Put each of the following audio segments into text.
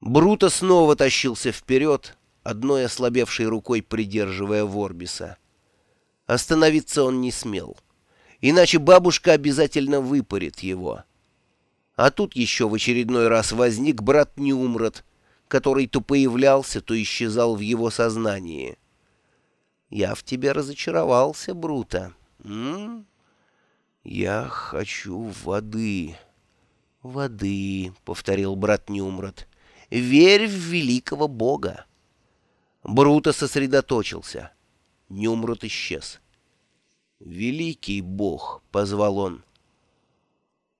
Бруто снова тащился вперед, одной ослабевшей рукой придерживая Ворбиса. Остановиться он не смел, иначе бабушка обязательно выпарит его. А тут еще в очередной раз возник брат Нюмрот, который то появлялся, то исчезал в его сознании. «Я в тебе разочаровался, Бруто. М? Я хочу воды». «Воды», — повторил брат Нюмрот. «Верь в великого бога». Бруто сосредоточился. Нюмрот исчез. «Великий бог», — позвал он.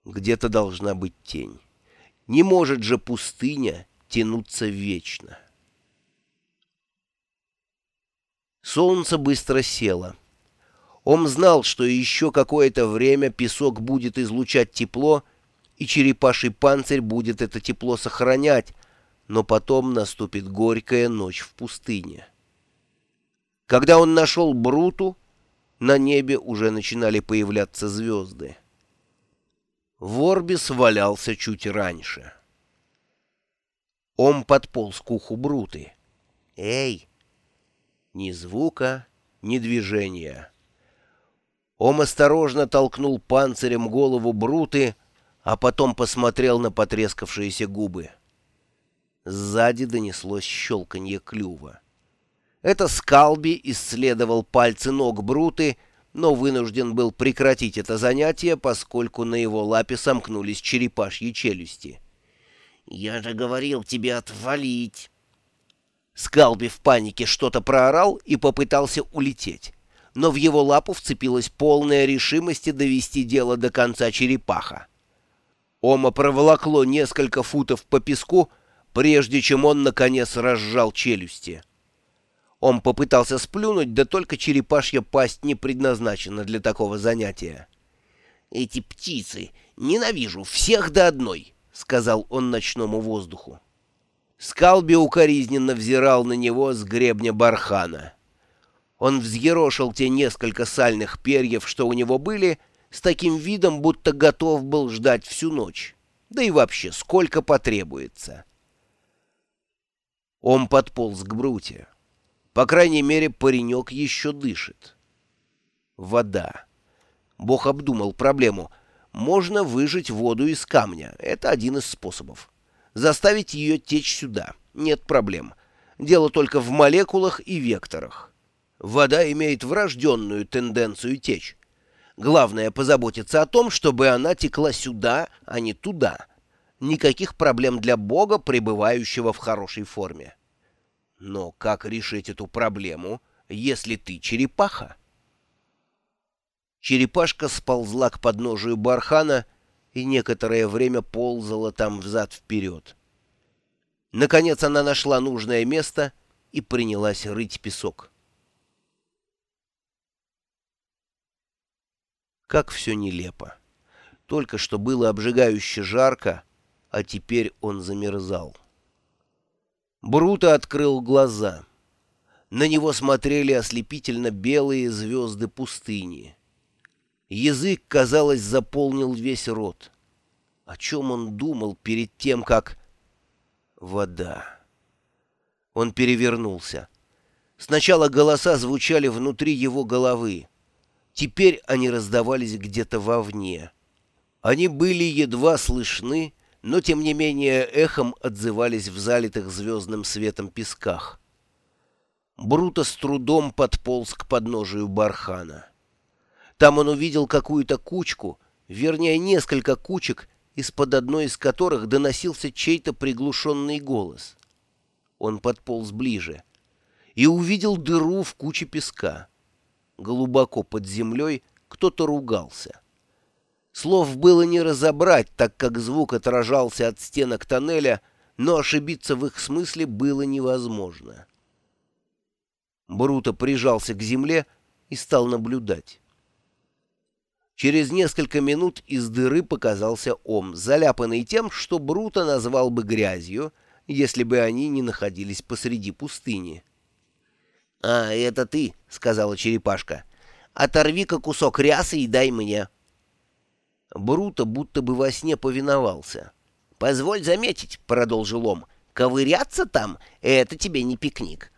Где-то должна быть тень. Не может же пустыня тянуться вечно. Солнце быстро село. Он знал, что еще какое-то время песок будет излучать тепло, и черепаший панцирь будет это тепло сохранять, но потом наступит горькая ночь в пустыне. Когда он нашел Бруту, на небе уже начинали появляться звезды. Ворбис валялся чуть раньше. Он подполз к уху Бруты. «Эй!» Ни звука, ни движения. Ом осторожно толкнул панцирем голову Бруты, а потом посмотрел на потрескавшиеся губы. Сзади донеслось щелканье клюва. Это Скалби исследовал пальцы ног Бруты, но вынужден был прекратить это занятие, поскольку на его лапе сомкнулись черепашьи челюсти. «Я же говорил тебе отвалить!» Скалби в панике что-то проорал и попытался улететь, но в его лапу вцепилась полная решимости довести дело до конца черепаха. Ома проволокло несколько футов по песку, прежде чем он, наконец, разжал челюсти. Он попытался сплюнуть, да только черепашья пасть не предназначена для такого занятия. «Эти птицы! Ненавижу! Всех до одной!» — сказал он ночному воздуху. Скалби укоризненно взирал на него с гребня бархана. Он взъерошил те несколько сальных перьев, что у него были, с таким видом, будто готов был ждать всю ночь. Да и вообще, сколько потребуется. Он подполз к Бруте. По крайней мере, паренек еще дышит. Вода. Бог обдумал проблему. Можно выжать воду из камня. Это один из способов. Заставить ее течь сюда. Нет проблем. Дело только в молекулах и векторах. Вода имеет врожденную тенденцию течь. Главное позаботиться о том, чтобы она текла сюда, а не туда. Никаких проблем для Бога, пребывающего в хорошей форме. Но как решить эту проблему, если ты черепаха? Черепашка сползла к подножию бархана и некоторое время ползала там взад-вперед. Наконец она нашла нужное место и принялась рыть песок. Как все нелепо. Только что было обжигающе жарко, а теперь он замерзал. Бруто открыл глаза. На него смотрели ослепительно белые звезды пустыни. Язык, казалось, заполнил весь рот. О чем он думал перед тем, как... Вода. Он перевернулся. Сначала голоса звучали внутри его головы. Теперь они раздавались где-то вовне. Они были едва слышны, но тем не менее эхом отзывались в залитых звездным светом песках. Бруто с трудом подполз к подножию бархана. Там он увидел какую-то кучку, вернее, несколько кучек, из-под одной из которых доносился чей-то приглушенный голос. Он подполз ближе и увидел дыру в куче песка. Глубоко под землей кто-то ругался. Слов было не разобрать, так как звук отражался от стенок тоннеля, но ошибиться в их смысле было невозможно. Бруто прижался к земле и стал наблюдать. Через несколько минут из дыры показался ом, заляпанный тем, что Бруто назвал бы грязью, если бы они не находились посреди пустыни. «А, это ты», — сказала черепашка. «Оторви-ка кусок рясы и дай мне». Бруто будто бы во сне повиновался. «Позволь заметить», — продолжил он, Ковыряться там — это тебе не пикник.